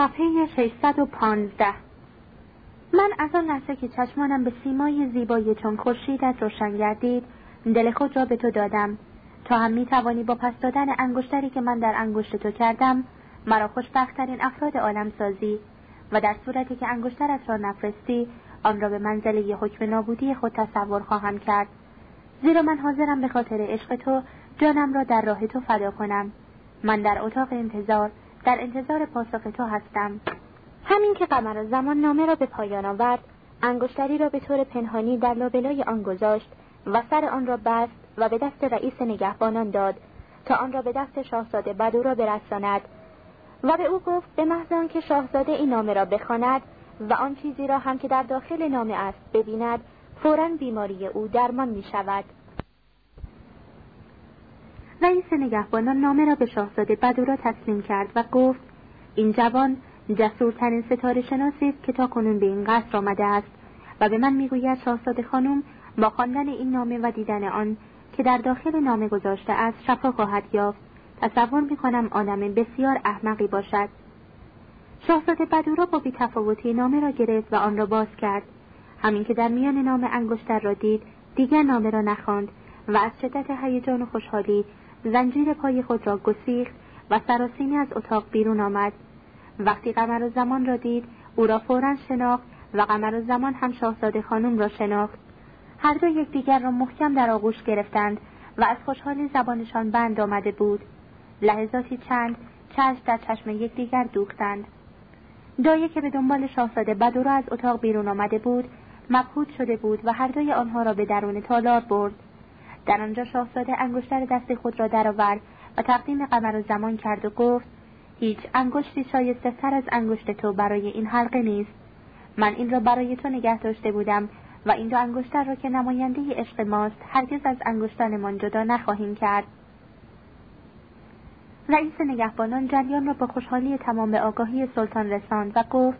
صفحه 615 من از آن لحظه که چشمانم به سیمای زیبایی چون خورشیدت روشن گردید دل خود را به تو دادم. تا هم می توانی با پس دادن انگشتری که من در انگشت تو کردم مرا خوشبختترین افراد عالم سازی و در صورتی که انگشترت را نفرستی آن را به منزله حکم نابودی خود تصور خواهم کرد. زیرا من حاضرم به خاطر عشق تو جانم را در راه تو فدا کنم. من در اتاق انتظار در انتظار پاسخ تو هستم. همین که قمر زمان نامه را به پایان آورد انگشتری را به طور پنهانی در لابلای آن گذاشت و سر آن را بست و به دست رئیس نگهبانان داد تا آن را به دست شاهزاده بدو را برساند و به او گفت به محض آنکه شاهزاده این نامه را بخواند و آن چیزی را هم که در داخل نامه است ببیند فورا بیماری او درمان می شود رئیس نگهبانان نامه را به شاهزاده بدو تسلیم کرد و گفت این جوان جسورترین ستاره شناسی است که تا کنون به این قصر آمده است و به من می‌گوید شاهزاده خانم با خواندن این نامه و دیدن آن که در داخل نامه گذاشته است شفا خواهد یافت. تصور می‌کنم آدم بسیار احمقی باشد. شاهزاده بدورا با بیتفاوتی نامه را گرفت و آن را باز کرد. همین که در میان نام انگشتر را دید دیگر نامه را نخواند و از شدت هیجان و خوشحالی زنجیر پای خود را گسیخت و سراسیمه از اتاق بیرون آمد. وقتی قمر و زمان را دید او را فورا شناخت و قمر و زمان هم شاهزاده خانم را شناخت. هر دو یکدیگر را محکم در آغوش گرفتند و از خوشحالی زبانشان بند آمده بود. لحظاتی چند چشم در چشم یکدیگر دوختند. دایه که به دنبال شاهزاده بدورا از اتاق بیرون آمده بود مبهوت شده بود و هر دوی آنها را به درون تالار برد. در آنجا شاهزاده انگشتر دست خود را درآورد و تقدیم قمر و زمان کرد و گفت هیچ انگشتی شایسته تر از انگشت تو برای این حلقه نیست. من این را برای تو نگه داشته بودم و این دو انگشتر را که نماینده عشق ماست هرگز از انگشتانمان جدا نخواهیم کرد. رئیس نگهبانان جریان را با خوشحالی تمام آگاهی سلطان رساند و گفت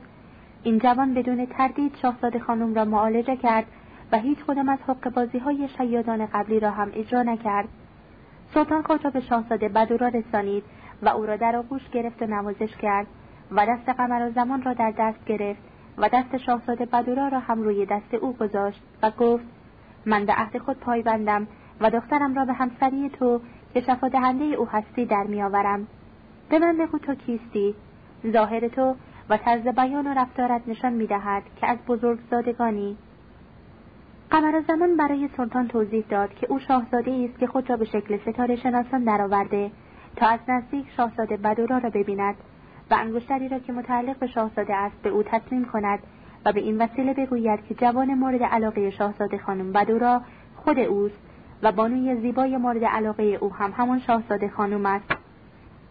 این جوان بدون تردید شاهزاده خانم را معالجه کرد و هیچ کدام از حق بازی های شیادان قبلی را هم اجرا نکرد. سلطان خود را به شاهزاده بدورا رسانید و او را در آغوش گرفت و نوازش کرد و دست قمر زمان را در دست گرفت و دست شاهزاده بدورا را هم روی دست او گذاشت و گفت من به عهد خود پایبندم و دخترم را به همسری تو که شفا دهنده او هستی در میآورم به من بگو تو کیستی؟ ظاهر تو و طرز بیان و رفتارت نشان می‌دهد که از بزرگزادگانی. قمر زمان برای سلطان توضیح داد که او شاهزاده است که خود را به شکل ستاره شناسان درآورده تا از نزدیک شاهزاده بدورا را ببیند و انگشتری را که متعلق به شاهزاده است به او تسلیم کند و به این وسیله بگوید که جوان مورد علاقه شاهزاده خانم بدورا خود اوست و بانوی زیبای مورد علاقه او هم همان شاهزاده خانم است.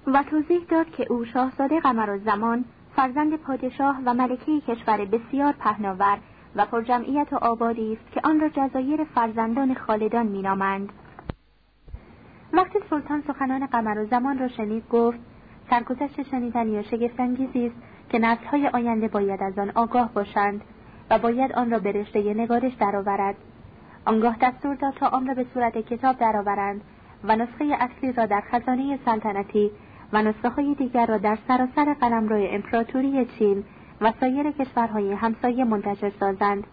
و توضیح داد که او شاهزاده قمر زمان فرزند پادشاه و ملکه کشور بسیار پهناور و پرجمعیت و آبادی است که آن را جزایر فرزندان خالدان مینامند. وقتی سلطان سخنان قمر و زمان را شنید گفت سرگذشت شنیدنی و شگفتانگیزی است که نسلهای آینده باید از آن آگاه باشند و باید آن را به رشته نگارش درآورد. آنگاه دستور داد تا آن را به صورت کتاب درآورند و نسخه اصلی را در خزانه سلطنتی و نسخه های دیگر را در سراسر قلمرو امپراتوری چین و سایر کشورهای همسایه منتشر سازند.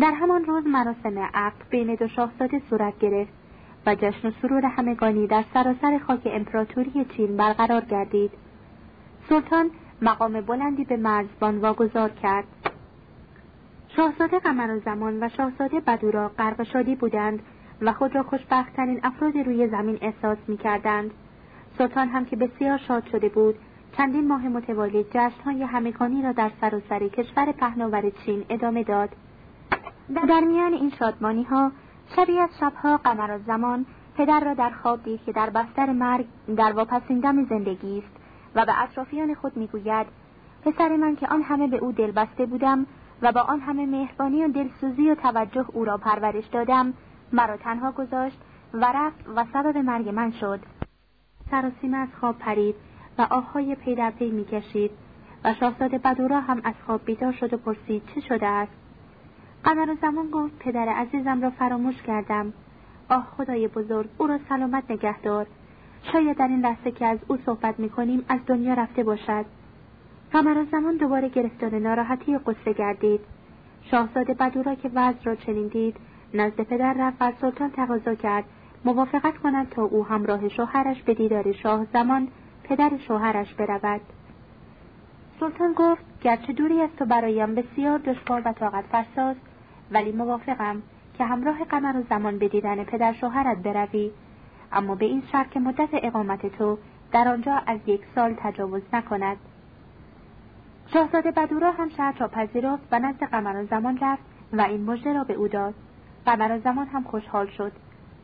در همان روز مراسم عقد بین دو شاهزاده صورت گرفت و جشن و سرور همگانی در سراسر خاک امپراتوری چین برقرار گردید. سلطان مقام بلندی به مرزبان واگذار کرد. شاهزاده قمر زمان و شاهزاده بدورا غرق شادی بودند و خود را خوشبختترین افراد روی زمین احساس می کردند. سلطان هم که بسیار شاد شده بود چندین ماه متوالی جشنهای همگانی را در سراسر کشور پهناور چین ادامه داد. در میان این شادمانی ها شبی از شبها قمر زمان پدر را در خواب دید که در بستر مرگ در واپسین دم زندگی است و به اطرافیان خود می‌گوید پسر من که آن همه به او دل بسته بودم و با آن همه مهربانی و دلسوزی و توجه او را پرورش دادم مرا تنها گذاشت و رفت و سبب مرگ من شد. سراسیمه از خواب پرید. آههای پی در پی می‌کشید و شاهزاده بدورا هم از خواب بیدار شد و پرسید چه شده است؟ قمر زمان گفت پدر عزیزم را فراموش کردم. آه خدای بزرگ او را سلامت نگهدار شاید در این لحظه که از او صحبت می‌کنیم از دنیا رفته باشد. قمر زمان دوباره گرفتار ناراحتی قصه گردید. شاهزاده بدورا که وضع را چنین دید نزد پدر رفت و سلطان تقاضا کرد. موافقت کند تا او همراه شوهرش به دیدار شاه زمان پدر شوهرش برود. سلطان گفت گرچه دوری از تو برایم بسیار دشوار و طاقت فرساز ولی موافقم که همراه قمر و زمان به دیدن پدر شوهرت بروی. اما به این شرط که مدت اقامت تو در آنجا از یک سال تجاوز نکند. شاهزاده بدورا هم شرط را پذیرفت و نزد قمر زمان رفت و این مژده را به او داد. قمر زمان هم خوشحال شد.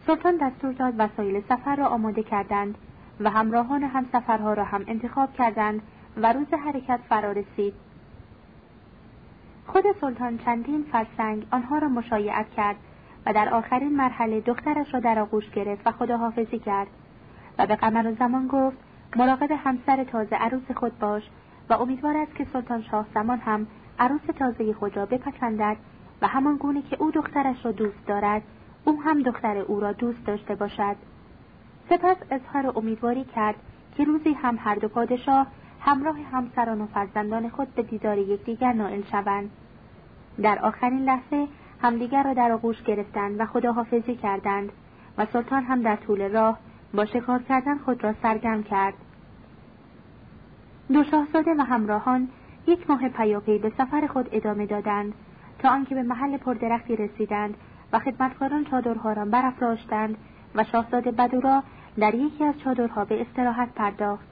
سلطان دستور داد وسایل سفر را آماده کردند. و همراهان هم سفرها را هم انتخاب کردند و روز حرکت فرا رسید. خود سلطان چندین فرسنگ آنها را مشایعت کرد و در آخرین مرحله دخترش را در آغوش گرفت و خداحافظی کرد و به قمر زمان گفت مراقب همسر تازه عروس خود باش و امیدوار است که سلطان شاه زمان هم عروس تازه خود را بپسندد و همان گونه که او دخترش را دوست دارد او هم دختر او را دوست داشته باشد. سپس اظهار امیدواری کرد که روزی هم هر دو پادشاه همراه همسران و فرزندان خود به دیدار یکدیگر نائل شوند. در آخرین لحظه همدیگر را در آغوش گرفتند و خداحافظی کردند و سلطان هم در طول راه با شکار کردن خود را سرگرم کرد. دو شاهزاده و همراهان یک ماه پیاپی به سفر خود ادامه دادند تا آنکه به محل پردرختی رسیدند و خدمتکاران چادرها را برافراشتند و شاهزاده بدورا در یکی از چادرها به استراحت پرداخت.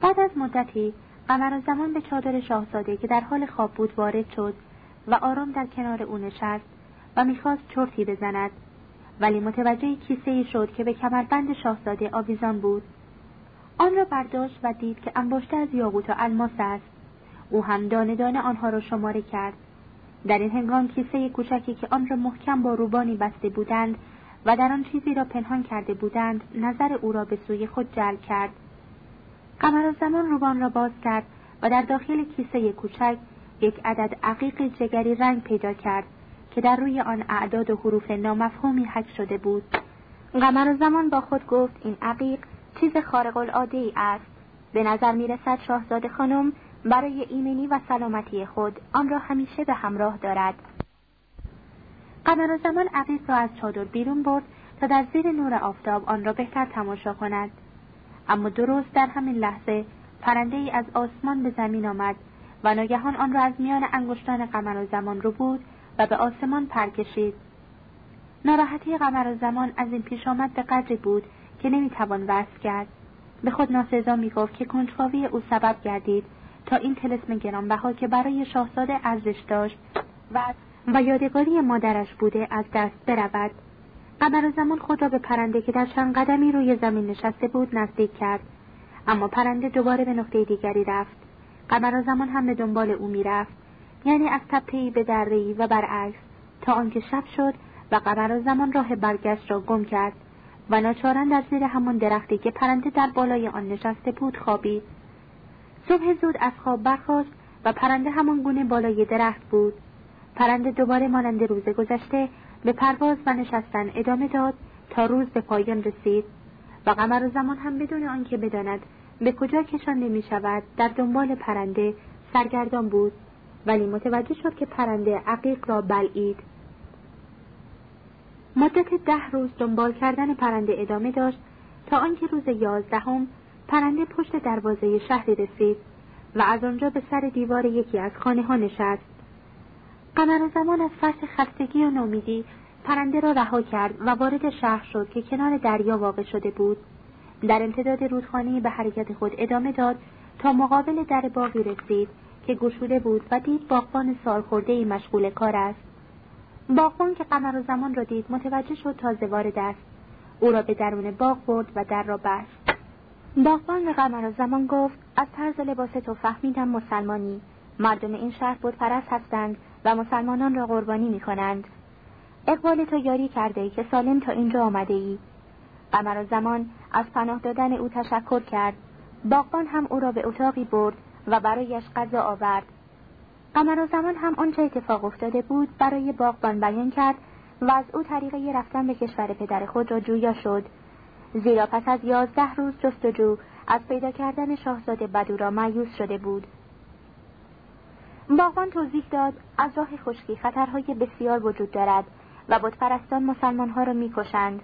بعد از مدتی قمر زمان به چادر شاهزاده که در حال خواب بود وارد شد و آرام در کنار او نشست و می‌خواست چرتی بزند. ولی متوجه کیسه شد که به کمربند شاهزاده آویزان بود. آن را برداشت و دید که انباشته از یاقوت و الماس است. او هم دانه دانه آنها را شماره کرد. در این هنگام کیسه کوچکی که آن را محکم با روبانی بسته بودند و در آن چیزی را پنهان کرده بودند نظر او را به سوی خود جلب کرد. قمر زمان روبان را باز کرد و در داخل کیسه کوچک یک عدد عقیق جگری رنگ پیدا کرد که در روی آن اعداد و حروف نامفهومی حک شده بود. قمر زمان با خود گفت این عقیق چیز خارق العاده ای است. به نظر می رسد شاهزاده خانم برای ایمنی و سلامتی خود آن را همیشه به همراه دارد. قمر زمان عقیق را از چادر بیرون برد تا در زیر نور آفتاب آن را بهتر تماشا کند. اما درست در همین لحظه پرنده ای از آسمان به زمین آمد و ناگهان آن را از میان انگشتان قمر زمان رو بود و به آسمان پر کشید. ناراحتی قمر زمان از این پیش آمد به قدری بود که نمی‌توان وصف کرد. به خود ناسزا می‌گفت که کنجکاوی او سبب گردید تا این تلسم گرانبها که برای شاهزاده ارزش داشت و و یادگاری مادرش بوده از دست برود. قمر زمان خود را به پرنده که در چند قدمی روی زمین نشسته بود نزدیک کرد. اما پرنده دوباره به نقطه دیگری رفت. قمر زمان هم به دنبال او می‌رفت. یعنی از تپهای به درهای و برعکس تا آنکه شب شد و قمر زمان راه برگشت را گم کرد و ناچارن در زیر همان درختی که پرنده در بالای آن نشسته بود خوابید. صبح زود از خواب برخاست و پرنده همان گونه بالای درخت بود. پرنده دوباره مانند روز گذشته به پرواز و نشستن ادامه داد تا روز به پایان رسید و قمر زمان هم بدون آنکه بداند به کجا کشانده می شود در دنبال پرنده سرگردان بود. ولی متوجه شد که پرنده عقیق را بلعید. مدت ده روز دنبال کردن پرنده ادامه داشت تا آنکه روز یازدهم پرنده پشت دروازه شهری رسید و از آنجا به سر دیوار یکی از خانه ها نشست. قمر زمان از فرط خستگی و نومیدی پرنده را رها کرد و وارد شهر شد که کنار دریا واقع شده بود. در امتداد رودخانه به حرکت خود ادامه داد تا مقابل در باغی رسید که گشوده بود و دید باغبان سالخورده مشغول کار است. باغبان که قمر زمان را دید متوجه شد تازه وارد است. او را به درون باغ برد و در را بست. باغبان به قمر زمان گفت از طرز لباس تو فهمیدم مسلمانی. مردم این شهر بود پرست هستند و مسلمانان را قربانی می کنند اقبال تو یاری کرده ای که سالم تا اینجا آمده ای قمر زمان از پناه دادن او تشکر کرد. باغبان هم او را به اتاقی برد و برایش غذا آورد. قمر زمان هم آنچه اتفاق افتاده بود برای باغبان بیان کرد و از او طریقه رفتن به کشور پدر خود را جویا شد. زیرا پس از یازده روز جستجو از پیدا کردن شاهزاده بدورا مایوس شده بود. باغبان توضیح داد از راه خشکی خطرهای بسیار وجود دارد و بتپرستان مسلمانها را می‌کشند.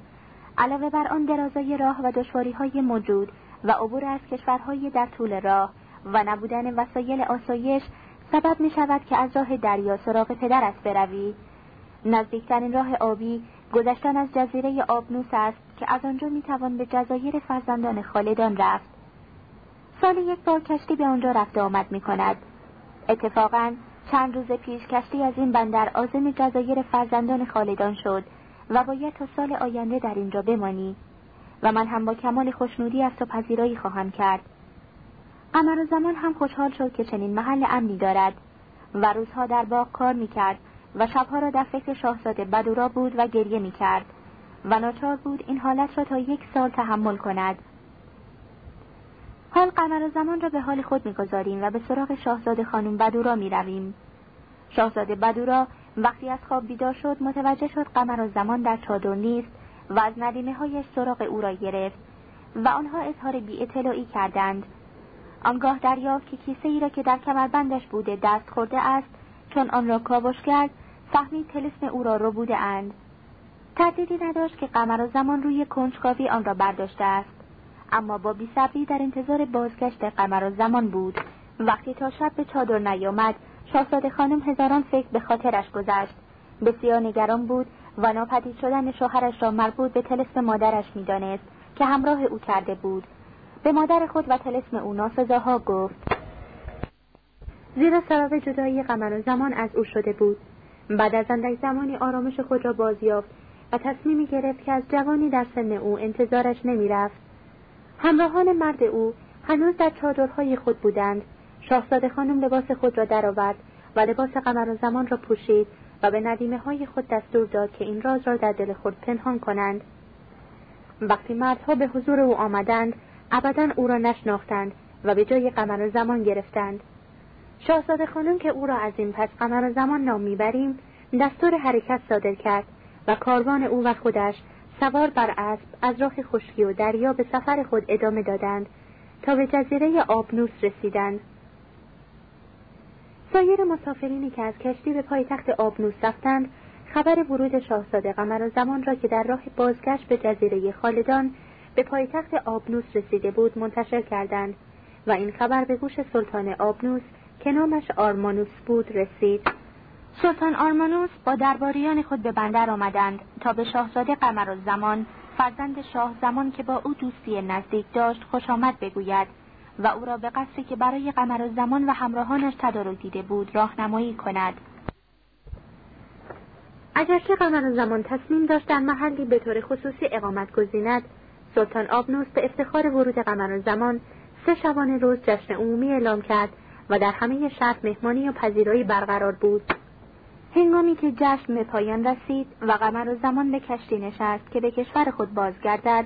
علاوه بر آن درازای راه و های موجود و عبور از کشورهای در طول راه و نبودن وسایل آسایش سبب می شود که از راه دریا سراغ پدرت بروی. نزدیکترین راه آبی گذشتن از جزیره آبنوس است که از آنجا می توان به جزایر فرزندان خالدان رفت. سال یک بار کشتی به آنجا رفت آمد می کند اتفاقا چند روز پیش کشتی از این بندر آزم جزایر فرزندان خالدان شد و باید تا سال آینده در اینجا بمانی و من هم با کمال خوشنودی از تو پذیرایی خواهم کرد. قمر زمان هم خوشحال شد که چنین محل امنی دارد و روزها در باغ کار می‌کرد و شبها را در فکر شاهزاده بدورا بود و گریه می‌کرد و ناچار بود این حالت را تا یک سال تحمل کند. حال قمر زمان را به حال خود می‌گذاریم و به سراغ شاهزاده خانم بدورا می‌رویم. شاهزاده بدورا وقتی از خواب بیدار شد متوجه شد قمر زمان در چادر نیست و از ندیمه هایش سراغ او را گرفت و آنها اظهار بی اطلاعی کردند. آنگاه دریافت که کیسه ای را که در کمربندش بوده دست خورده است چون آن را کاوش کرد فهمید تلسم او را رو بوده اند. تردیدی نداشت که قمر زمان روی کنجکاوی آن را برداشته است. اما با بیصبری در انتظار بازگشت قمر زمان بود. وقتی تا شب به چادر نیامد شاهزاده خانم هزاران فکر به خاطرش گذشت. بسیار نگران بود و ناپدید شدن شوهرش را مربوط به تلسم مادرش می‌دانست که همراه او کرده بود. به مادر خود و تلسم او ناسزاها گفت زیرا سبب جدایی قمر زمان از او شده بود. بعد از اندک زمانی آرامش خود را بازیافت و تصمیمی گرفت که از جوانی در سن او انتظارش نمی‌رفت. همراهان مرد او هنوز در چادرهای خود بودند. شاهزاده خانم لباس خود را درآورد و لباس قمر زمان را پوشید و به ندیمه های خود دستور داد که این راز را در دل خود پنهان کنند. وقتی مردها به حضور او آمدند ابدا او را نشناختند و به جای قمر زمان گرفتند. شاهزاده خانم که او را از این پس قمر زمان نام می‌بریم دستور حرکت صادر کرد و کاروان او و خودش سوار بر اسب از راه خشکی و دریا به سفر خود ادامه دادند تا به جزیره آبنوس رسیدند. سایر مسافرینی که از کشتی به پایتخت آبنوس رفتند خبر ورود شاهزاده قمر زمان را که در راه بازگشت به جزیره خالدان به پایتخت آبنوس رسیده بود منتشر کردند و این خبر به گوش سلطان آبنوس که نامش آرمانوس بود رسید. سلطان آرمانوس با درباریان خود به بندر آمدند تا به شاهزاده قمر زمان فرزند شاه زمان که با او دوستی نزدیک داشت خوش آمد بگوید و او را به قصری که برای قمر زمان و همراهانش تدارک دیده بود راهنمایی کند. اگرچه قمر زمان تصمیم داشت در محلی به طور خصوصی اقامت گزیند سلطان آبنوس به افتخار ورود قمر زمان سه شبانه روز جشن عمومی اعلام کرد و در همه شهر مهمانی و پذیرایی برقرار بود. هنگامی که جشن به پایان رسید و قمر زمان به کشتی نشست که به کشور خود بازگردد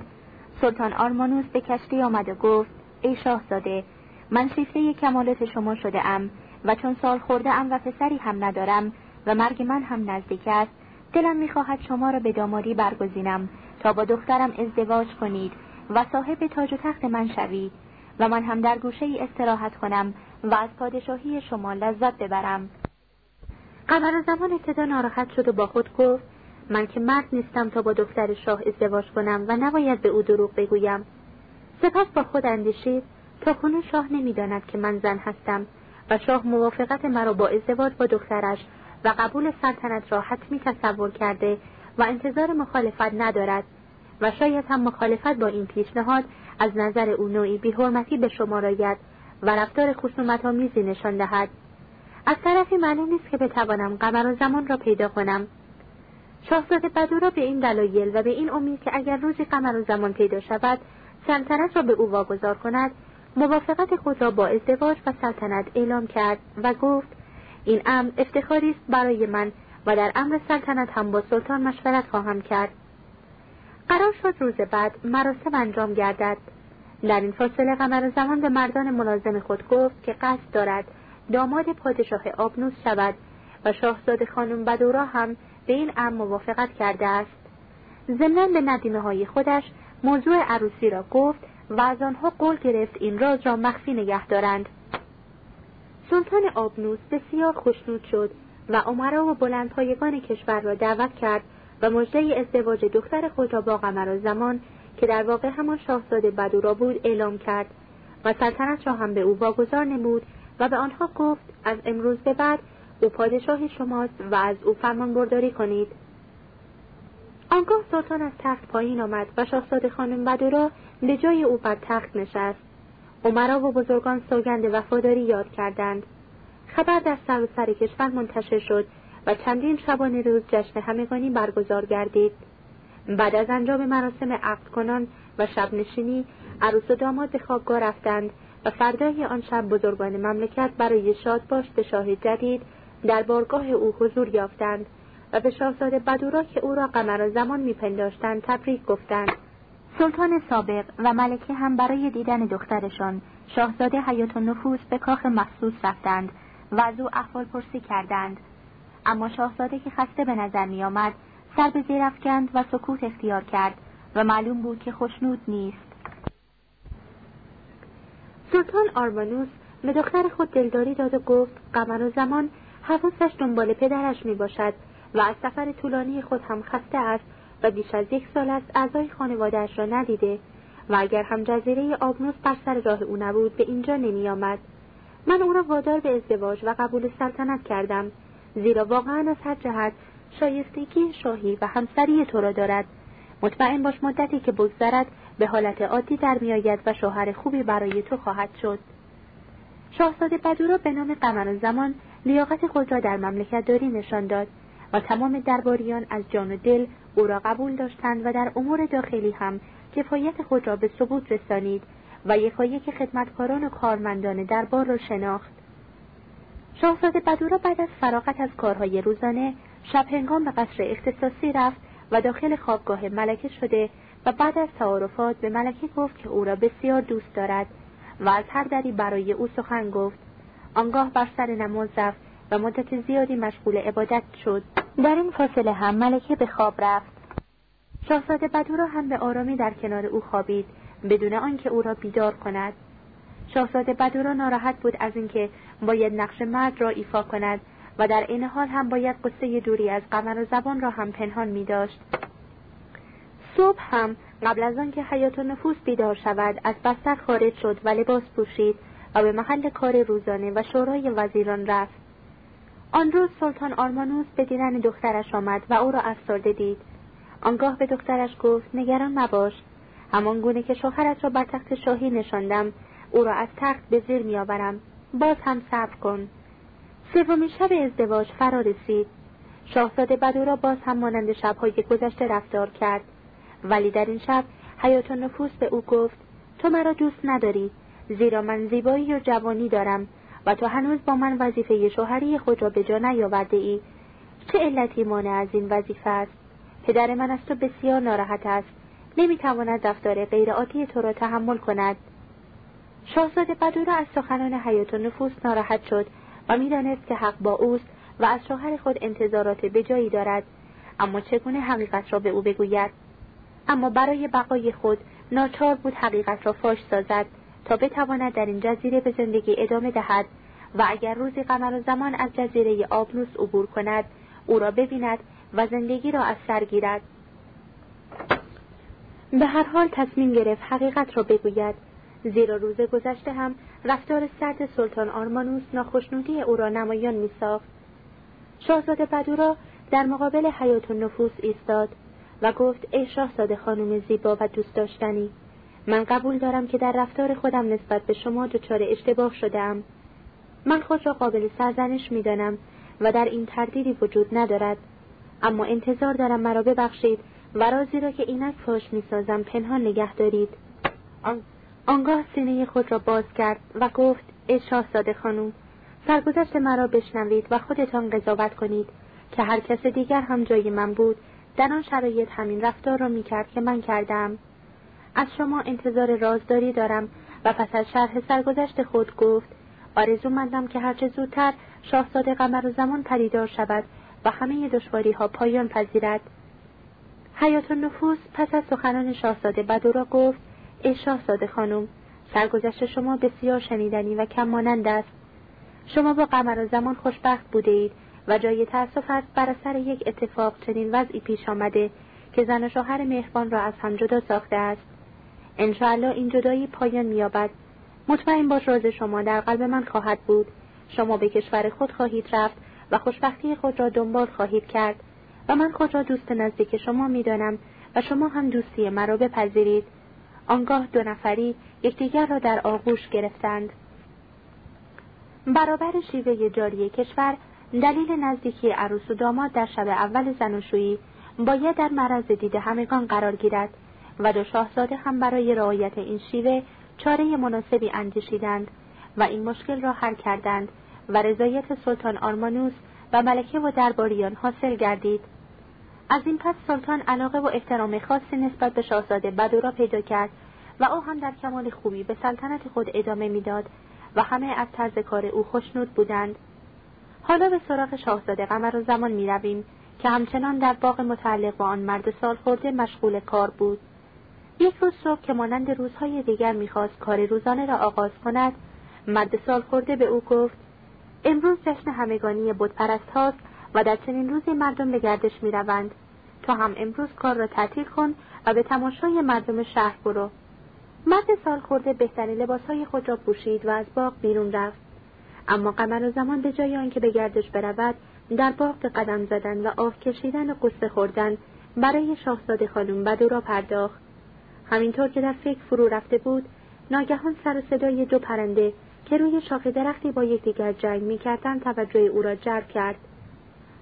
سلطان آرمانوس به کشتی آمد و گفت ای شاهزاده من شیفته کمالات شما شده ام و چون سال خورده ام و پسری هم ندارم و مرگ من هم نزدیک است دلم می‌خواهد شما را به دامادی برگزینم تا با دخترم ازدواج کنید و صاحب تاج و تخت من شوید و من هم در گوشه ای استراحت کنم و از پادشاهی شما لذت ببرم. قمر زمان ابتدا ناراحت شد و با خود گفت من که مرد نیستم تا با دختر شاه ازدواج کنم و نباید به او دروغ بگویم. سپس با خود اندیشید تا کنون شاه نمی‌داند که من زن هستم و شاه موافقت مرا با ازدواج با دخترش و قبول سلطنت را حتمی تصور کرده و انتظار مخالفت ندارد و شاید هم مخالفت با این پیشنهاد از نظر او نوعی بیحرمتی به شما راید و رفتار خصومت آمیزی نشان دهد. از طرفی معلوم نیست که بتوانم قمر و زمان را پیدا کنم. شاهزاده بدورا به این دلایل و به این امید که اگر روزی قمر و زمان پیدا شود سلطنت را به او واگذار کند موافقت خود را با ازدواج و سلطنت اعلام کرد و گفت این امر افتخاری است برای من و در امر سلطنت هم با سلطان مشورت خواهم کرد. قرار شد روز بعد مراسم انجام گردد. در این فاصله قمر زمان به مردان ملازم خود گفت که قصد دارد داماد پادشاه آبنوس شود و شاهزاده خانم بدورا هم به این امر موافقت کرده است. ضمنا به ندیمه های خودش موضوع عروسی را گفت و از آنها قول گرفت این راز را مخفی نگه دارند. سلطان آبنوس بسیار خوشنود شد و عمرا و بلندپایگان کشور را دعوت کرد و مژده ازدواج دختر خود را با قمر زمان که در واقع همان شاهزاده بدورا بود اعلام کرد و سلطنت را هم به او واگذار نمود و به آنها گفت از امروز به بعد او پادشاه شماست و از او فرمان برداری کنید. آنگاه سلطان از تخت پایین آمد و شاهزاده خانم بدورا به جای او بر تخت نشست. عمرا و بزرگان سوگند وفاداری یاد کردند. خبر در سر و سر کشور منتشر شد و چندین شبانه روز جشن همگانی برگزار گردید. بعد از انجام مراسم عقد کنان و شب نشینی عروس و داماد به خوابگاه رفتند و فردای آن شب بزرگان مملکت برای شادباش به شاه جدید در بارگاه او حضور یافتند و به شاهزاده بدورا که او را قمر زمان میپنداشتند تبریک گفتند. سلطان سابق و ملکه هم برای دیدن دخترشان شاهزاده حیات نفوس به کاخ مخصوص رفتند و از او احوال پرسی کردند. اما شاهزاده که خسته به نظر می آمد سر به زیر افکند و سکوت اختیار کرد و معلوم بود که خوشنود نیست. سلطان آرمانوس به دختر خود دلداری داد و گفت قمر و زمان حواسش دنبال پدرش می باشد و از سفر طولانی خود هم خسته است و بیش از یک سال است اعضای خانوادهاش را ندیده و اگر هم جزیره آبنوس بر سر راه او نبود به اینجا نمی آمد. من او را وادار به ازدواج و قبول سلطنت کردم زیرا واقعا از هر جهت شایستگی شاهی و همسری تو را دارد مطمئن باش مدتی که بگذرد به حالت عادی در میآید و شوهر خوبی برای تو خواهد شد. شاهزاده بدورا به نام قمر زمان لیاقت خود را در مملکت داری نشان داد و تمام درباریان از جان و دل او را قبول داشتند و در امور داخلی هم کفایت خود را به ثبوت رسانید و یکایک خدمتکاران و کارمندان دربار را شناخت. شاهزاده بدورا بعد از فراغت از کارهای روزانه شب هنگام به قصر اختصاصی رفت و داخل خوابگاه ملکه شده و بعد از تعارفات به ملکه گفت که او را بسیار دوست دارد و از هر دری برای او سخن گفت. آنگاه بر سر نماز رفت و مدت زیادی مشغول عبادت شد. در این فاصله هم ملکه به خواب رفت. شاهزاده بدورا هم به آرامی در کنار او خوابید بدون آنکه او را بیدار کند. شاهزاده بدورا ناراحت بود از اینکه باید نقش مرد را ایفا کند و در این حال هم باید قصه دوری از قمر و زبان را هم پنهان می داشت. صبح هم قبل از آنکه حیات و نفوس بیدار شود از بستر خارج شد و لباس پوشید و به محل کار روزانه و شورای وزیران رفت. آن روز سلطان آرمانوس به دیدن دخترش آمد و او را افسرده دید. آنگاه به دخترش گفت نگران نباش همان گونه که شوهرت را بر تخت شاهی نشاندم او را از تخت به زیر میآورم. باز هم صبر کن. سومین شب ازدواج فرا رسید. شاهزاده بدو باز هم مانند شبهای گذشته رفتار کرد. ولی در این شب حیات نفوس به او گفت تو مرا دوست نداری زیرا من زیبایی و جوانی دارم و تو هنوز با من وظیفه شوهری خود را به جا نیاورده ای. چه علتی مانع از این وظیفه است؟ پدر من از تو بسیار ناراحت است. نمی‌تواند رفتار غیرعادی تو را تحمل کند. شاهزاده بدورا از سخنان حیات و نفوس ناراحت شد و می‌دانست که حق با اوست و از شوهر خود انتظارات به جایی دارد. اما چگونه حقیقت را به او بگوید؟ اما برای بقای خود ناچار بود حقیقت را فاش سازد تا بتواند در این جزیره به زندگی ادامه دهد و اگر روزی قمر و زمان از جزیره آبنوس عبور کند او را ببیند و زندگی را از سر گیرد. به هر حال تصمیم گرفت حقیقت را بگوید. زیرا روز گذشته هم رفتار سرد سلطان آرمانوس ناخشنودی او را نمایان میساخت. شاهزاده بدورا در مقابل حیات و نفوس ایستاد. و گفت ای شاهزاده خانم زیبا و دوست داشتنی من قبول دارم که در رفتار خودم نسبت به شما دچار اشتباه شدم من خود را قابل سرزنش می‌دانم و در این تردیدی وجود ندارد. اما انتظار دارم مرا ببخشید و رازی را که اینک فاش می‌سازم پنهان نگه دارید. آنگاه سینه خود را باز کرد و گفت ای شاهزاده خانم سرگذشت مرا بشنوید و خودتان قضاوت کنید که هر کس دیگر هم جای من بود در آن شرایط همین رفتار را می‌کرد که من کردم. از شما انتظار رازداری دارم و پس از شرح سرگذشت خود گفت آرزومندم که هرچه زودتر شاهزاده قمر و زمان پریدار شود و همه دشواری ها پایان پذیرد. حیات نفوس پس از سخنان شاهزاده بدورا گفت ای شاهزاده خانم سرگذشت شما بسیار شنیدنی و کم مانند است. شما با قمر زمان خوشبخت بوده اید. و جای تأسف است بر اثر یک اتفاق چنین وضعی پیش آمده که زن و شوهر مهربان را از هم جدا ساخته است. انشاءالله این جدایی پایان مییابد. مطمئن باش راز شما در قلب من خواهد بود. شما به کشور خود خواهید رفت و خوشبختی خود را دنبال خواهید کرد و من خود را دوست نزدیک شما می‌دانم و شما هم دوستی مرا بپذیرید. آنگاه دو نفری یکدیگر را در آغوش گرفتند. برابر شیوه جاری کشور دلیل نزدیکی عروس و داماد در شب اول زناشویی باید در معرض دید همگان قرار گیرد و دو شاهزاده هم برای رعایت این شیوه چاره مناسبی اندیشیدند و این مشکل را حل کردند و رضایت سلطان آرمانوس و ملکه و درباریان حاصل گردید. از این پس سلطان علاقه و احترام خاصی نسبت به شاهزاده بدورا پیدا کرد و او هم در کمال خوبی به سلطنت خود ادامه می‌داد و همه از طرز کار او خوشنود بودند. حالا به سراغ شاهزاده قمر و زمان می رویم که همچنان در باغ متعلق با آن مرد سال خورده مشغول کار بود. یک روز صبح که مانند روزهای دیگر می‌خواست کار روزانه را آغاز کند مرد سال خورده به او گفت امروز جشن همگانی بتپرست هاست و در چنین روزی مردم به گردش می‌روند. تو هم امروز کار را تعطیل کن و به تماشای مردم شهر برو. مرد سال خورده بهترین لباسهای خود را پوشید و از باغ بیرون رفت. اما قمر و زمان به جای آنکه به گردش برود در باغ به قدم زدن و آه کشیدن و قصه خوردن برای شاهزاده خانم بدو را پرداخت. همینطور که در فکر فرو رفته بود ناگهان سر و صدای دو پرنده که روی شاخه درختی با یکدیگر جنگ می‌کردند توجه او را جلب کرد.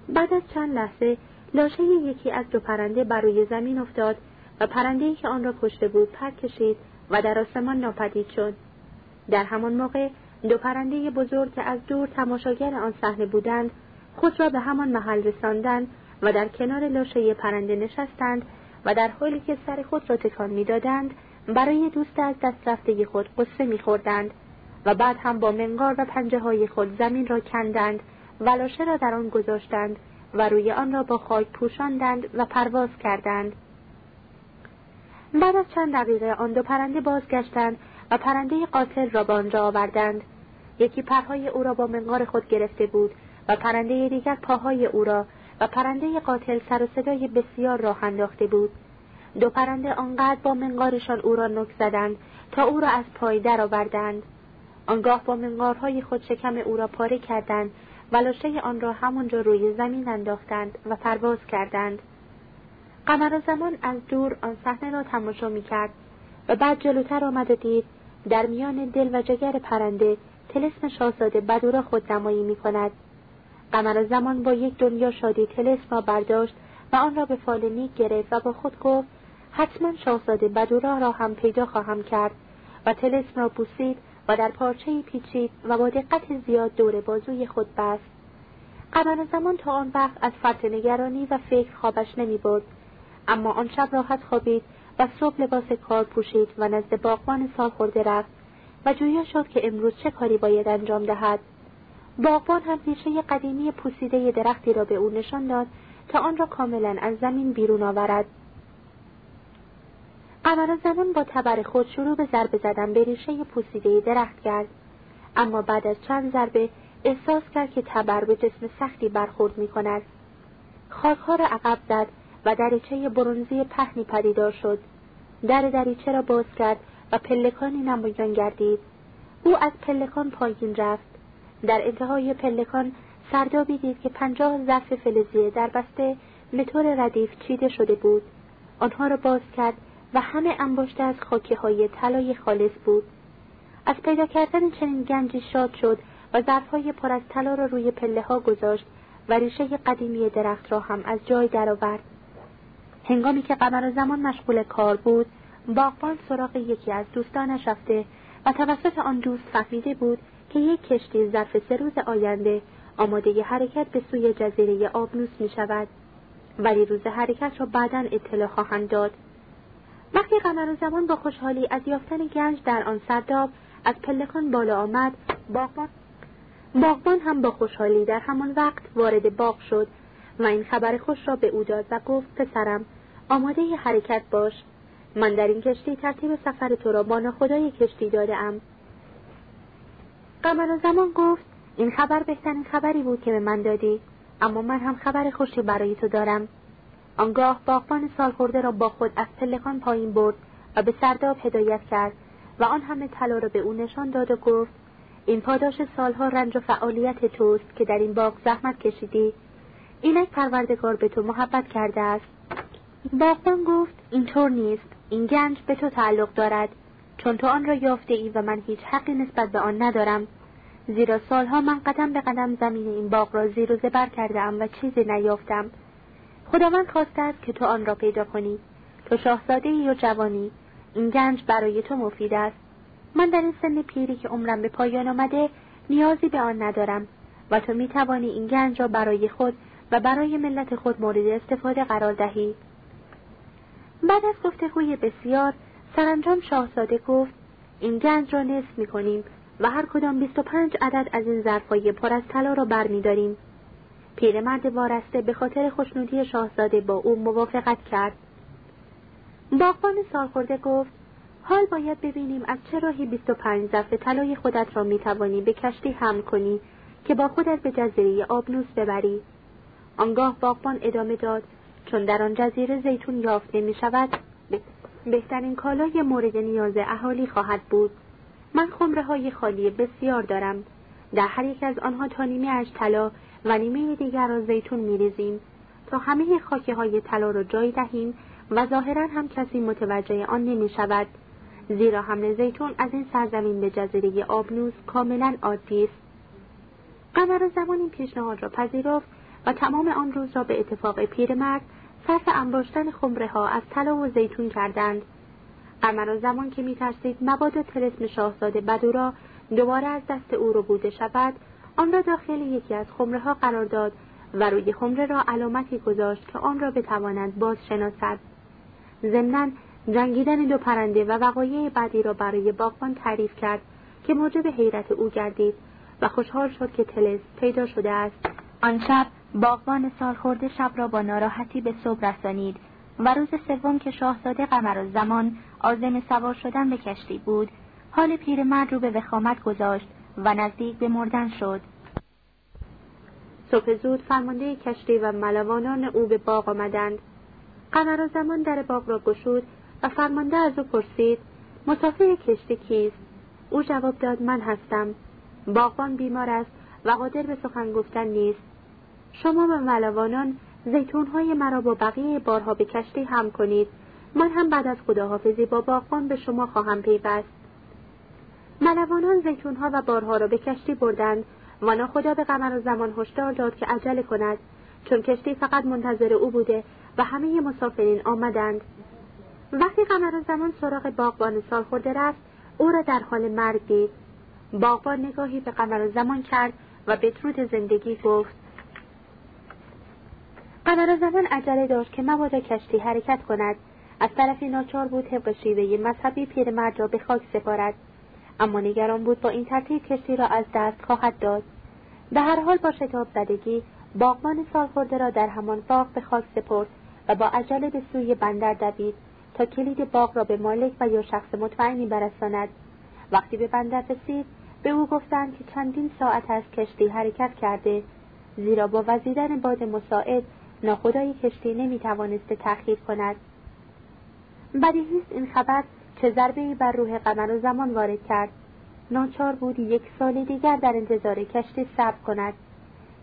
بعد از چند لحظه لاشه یکی از دو پرنده بر روی زمین افتاد و پرندهای که آن را کشته بود پر کشید و در آسمان ناپدید شد. در همان موقع دو پرنده بزرگ که از دور تماشاگر آن صحنه بودند خود را به همان محل رساندند و در کنار لاشه پرنده نشستند و در حالی که سر خود را تکان می‌دادند برای دوست از دست رفته خود قصه میخوردند و بعد هم با منگار و پنجه های خود زمین را کندند و لاشه را در آن گذاشتند و روی آن را با خاک پوشاندند و پرواز کردند. بعد از چند دقیقه آن دو پرنده بازگشتند و پرنده قاتل را به آنجا آوردند. یکی پرهای او را با منقار خود گرفته بود و پرنده دیگر پاهای او را و پرنده قاتل سر و صدای بسیار راه انداخته بود. دو پرنده آنقدر با منقارشان او را نک زدند تا او را از پای درآوردند آنگاه با منقارهای خود شکم او را پاره کردند و لاشه آن را همانجا روی زمین انداختند و پرواز کردند. قمر زمان از دور آن صحنه را تماشا می‌کرد و بعد جلوتر آمد و دید در میان دل و جگر پرنده تلسم شاهزاده بدو خود نمایی می کند. قمر زمان با یک دنیا شادی تلسم را برداشت و آن را به فال نیک گرفت و با خود گفت حتما شاهزاده بدورا را هم پیدا خواهم کرد. و تلسم را بوسید و در پارچه پیچید و با دقت زیاد دور بازوی خود بست. قمر زمان تا آن وقت از فرط نگرانی و فکر خوابش نمی برد اما آن شب راحت خوابید و صبح لباس کار پوشید و نزد باغبان سال خورده رفت. و جویا شد که امروز چه کاری باید انجام دهد. باغبان هم ریشه قدیمی پوسیده درختی را به او نشان داد تا آن را کاملا از زمین بیرون آورد. قمر زمان با تبر خود شروع به ضربه زدن به ریشه پوسیده درخت کرد. اما بعد از چند ضربه احساس کرد که تبر به جسم سختی برخورد می کند خاکها را عقب زد و دریچه برونزی پهنی پدیدار شد. در دریچه را باز کرد و پلکانی نمایان گردید. او از پلکان پایین رفت. در انتهای پلکان سردابی دید که پنجاه ظرف فلزی در بسته متور ردیف چیده شده بود. آنها را باز کرد و همه انباشته از خاکه های طلای خالص بود. از پیدا کردن چنین گنجی شاد شد و ظرفهای پر از طلا را روی پله ها گذاشت و ریشه قدیمی درخت را هم از جای درآورد. هنگامی که قمر زمان مشغول کار بود باغبان سراغ یکی از دوستانش رفته و توسط آن دوست فهمیده بود که یک کشتی ظرف سه روز آینده آماده حرکت به سوی جزیره آبنوس می شود. ولی روز حرکت را بعدا اطلاع خواهند داد. وقتی قمر زمان با خوشحالی از یافتن گنج در آن سرداب از پلکان بالا آمد باغبان باغبان هم با خوشحالی در همان وقت وارد باغ شد و این خبر خوش را به او داد و گفت پسرم آماده حرکت باش. من در این کشتی ترتیب سفر تو را با ناخدای کشتی داده ام قمر زمان گفت این خبر بهترین خبری بود که به من دادی اما من هم خبر خوشی برای تو دارم. آنگاه باغبان سالخورده را با خود از پلکان پایین برد و به سرداب هدایت کرد و آن همه طلا را به او نشان داد و گفت این پاداش سالها رنج و فعالیت توست که در این باغ زحمت کشیدی. اینک پروردگار به تو محبت کرده است. باغبان گفت اینطور نیست. این گنج به تو تعلق دارد. چون تو آن را یافته ای و من هیچ حقی نسبت به آن ندارم. زیرا سالها من قدم به قدم زمین این باغ را زیر و زبر کردم و چیزی نیافتم. خداوند خواسته است که تو آن را پیدا کنی. تو شاهزاده ای و جوانی. این گنج برای تو مفید است. من در این سن پیری که عمرم به پایان آمده نیازی به آن ندارم و تو می توانی این گنج را برای خود و برای ملت خود مورد استفاده قرار دهی. بعد از گفتگوی بسیار سرانجام شاهزاده گفت این گنج را نصف می کنیم و هر کدام 25 عدد از این ظرفای پر از طلا را برمیداریم. پیرمرد وارسته به خاطر خوشنودی شاهزاده با او موافقت کرد. باغبان سالخورده گفت حال باید ببینیم از چه راهی 25 ظرف طلای خودت را می‌توانی به کشتی حمل کنی که با خودت به جزیره آبنوس ببری. آنگاه باغبان ادامه داد چون در آن جزیره زیتون یافته می شود بهترین کالای مورد نیاز اهالی خواهد بود. من خمره های خالی بسیار دارم. در هر یک از آنها تا نیمه اش طلا و نیمه دیگر را زیتون میریزیم. تا همه خاکه های طلا را جای دهیم و ظاهرا هم کسی متوجه آن نمی شود زیرا حمل زیتون از این سرزمین به جزیره آبنوس کاملا عادی است. قمر زمان این پیشنهاد را پذیرفت و تمام آن روز را به اتفاق پیرمرد صرف انباشتن خمره ها از طلا و زیتون کردند. قمر زمان که میترسید مبادا تلسم شاهزاده بدورا دوباره از دست او رو بوده شود آن را داخل یکی از خمره ها قرار داد و روی خمره را علامتی گذاشت که آن را بتوانند باز شناسد ضمنا جنگیدن دو پرنده و وقایع بعدی را برای باغبان تعریف کرد که موجب حیرت او گردید و خوشحال شد که تلس پیدا شده است. آن شب باغبان سالخورده شب را با ناراحتی به صبح رسانید و روز سوم که شاهزاده قمر زمان آزم سوار شدن به کشتی بود حال پیرمرد رو به وخامت گذاشت و نزدیک به مردن شد. صبح زود فرمانده کشتی و ملوانان او به باغ آمدند. قمر زمان در باغ را گشود و فرمانده از او پرسید مسافر کشتی کیست؟ او جواب داد من هستم. باغبان بیمار است و قادر به سخن گفتن نیست. شما به ملوانان زیتونهای مرا با بقیه بارها به کشتی هم کنید. من هم بعد از خداحافظی با باغبان به شما خواهم پیوست. ملوانان زیتونها و بارها را به کشتی بردند و خدا به قمر زمان هشدار داد که عجله کند چون کشتی فقط منتظر او بوده و همه مسافرین آمدند. وقتی قمر زمان سراغ باغبان سال خورده رفت او را در حال مرگ دید. باغبان نگاهی به قمر زمان کرد و به زندگی گفت. قمر زمان عجله داشت که مبادا کشتی حرکت کند. از طرفی ناچار بود طبق شیوه مذهبی پیرمرد را به خاک سپارد. اما نگران بود با این ترتیب کشتی را از دست خواهد داد. به هر حال با شتاب زدگی باغبان سالخورده را در همان باغ به خاک سپرد و با عجله به سوی بندر دوید تا کلید باغ را به مالک و یا شخص مطمئنی برساند. وقتی به بندر رسید به او گفتند که چندین ساعت از کشتی حرکت کرده زیرا با وزیدن باد مساعد ناخدای کشتی نمی‌توانسته تأخیر کند. بدیهی است این خبر چه ضربهای بر روح قمر و زمان وارد کرد. ناچار بود یک سال دیگر در انتظار کشتی صبر کند.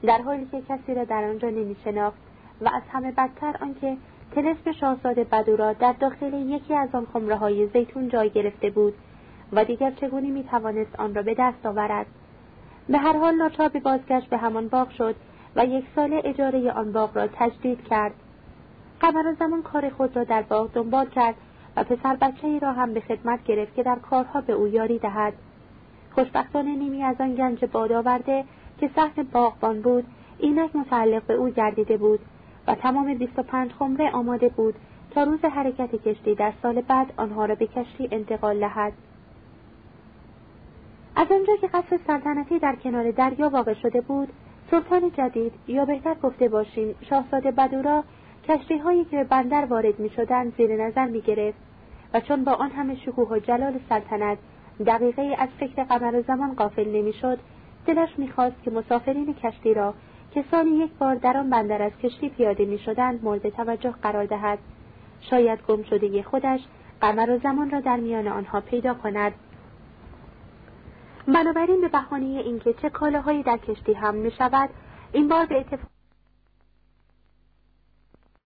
در حالی که کسی را در آنجا نمیشناخت و از همه بدتر آنکه تلسم شاهزاده بدورا در داخل یکی از آن خمره های زیتون جای گرفته بود و دیگر چگونه می توانست آن را به دست آورد. به هر حال ناچار به بازگشت به همان باغ شد و یک سال اجاره آن باغ را تجدید کرد. قمر زمان کار خود را در باغ دنبال کرد و پسر بچه ای را هم به خدمت گرفت که در کارها به او یاری دهد. خوشبختانه نیمی از آن گنج باد آورده که سهم باغبان بود اینک متعلق به او گردیده بود و تمام 25 خمره آماده بود تا روز حرکت کشتی در سال بعد آنها را به کشتی انتقال دهد. از آنجا که قصر سلطنتی در کنار دریا واقع شده بود سلطان جدید یا بهتر گفته باشیم شاهزاده بدورا کشتی هایی که به بندر وارد می شدن زیر نظر می گرفت و چون با آن همه شکوه و جلال سلطنت دقیقه از فکر قمر و زمان قافل نمی‌شد دلش می‌خواست که مسافرین کشتی را کسانی یک بار در آن بندر از کشتی پیاده می‌شدند مورد توجه قرار دهد. شاید گم شده خودش قمر و زمان را در میان آنها پیدا کند. بنابراین به بهانه اینکه چه کالاهایی در کشتی هم می شود این بار به اتفاق